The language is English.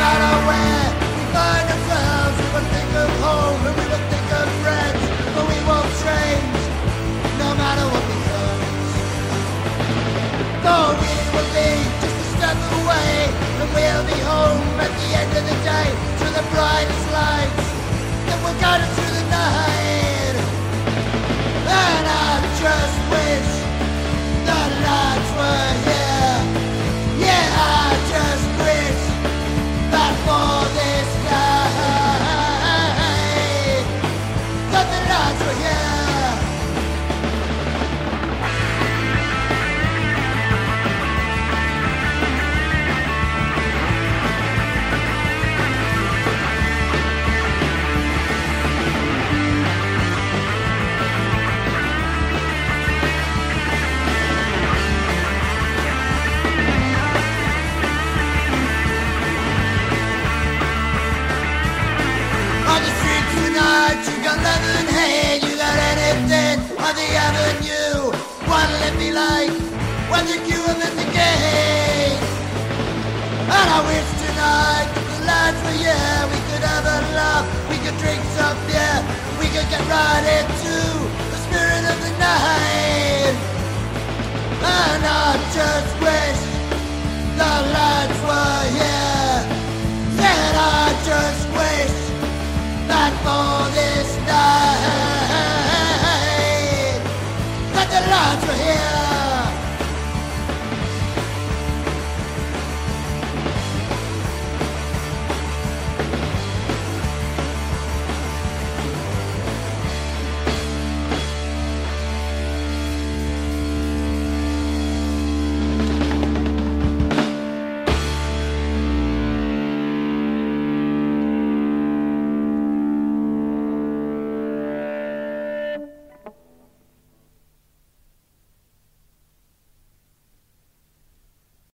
not aware. We find ourselves, we will think of home and we will think of friends, but we won't change, no matter what becomes. Though we will be just a step away, and we'll be home at the end of the day, to the brightest lights that will guide us through the night. And I just. your love and hate. You got anything on the avenue? What'll it be like when the queue is at the gate? And I wish tonight the lights were yeah. We could have a laugh, we could drink some beer, we could get right into the spirit of the night. And I just wish the lights were here. Yeah. I just wish that more.